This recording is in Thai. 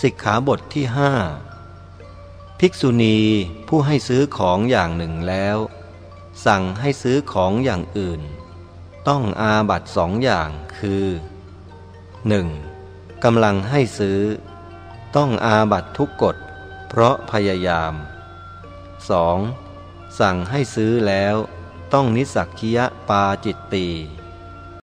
สิกขาบทที่ห้าภิกษุณีผู้ให้ซื้อของอย่างหนึ่งแล้ว สั่งให้ซื้อของอย่างอื่น ต้องอาบัตสองอย่างคือ 1. กำลังให้ซื้อ ต้องอาบัตทุกกฎ เพราะพยายาม 2. สั่งให้ซื้อแล้ว ต้องนิสักคียะปาจิตตี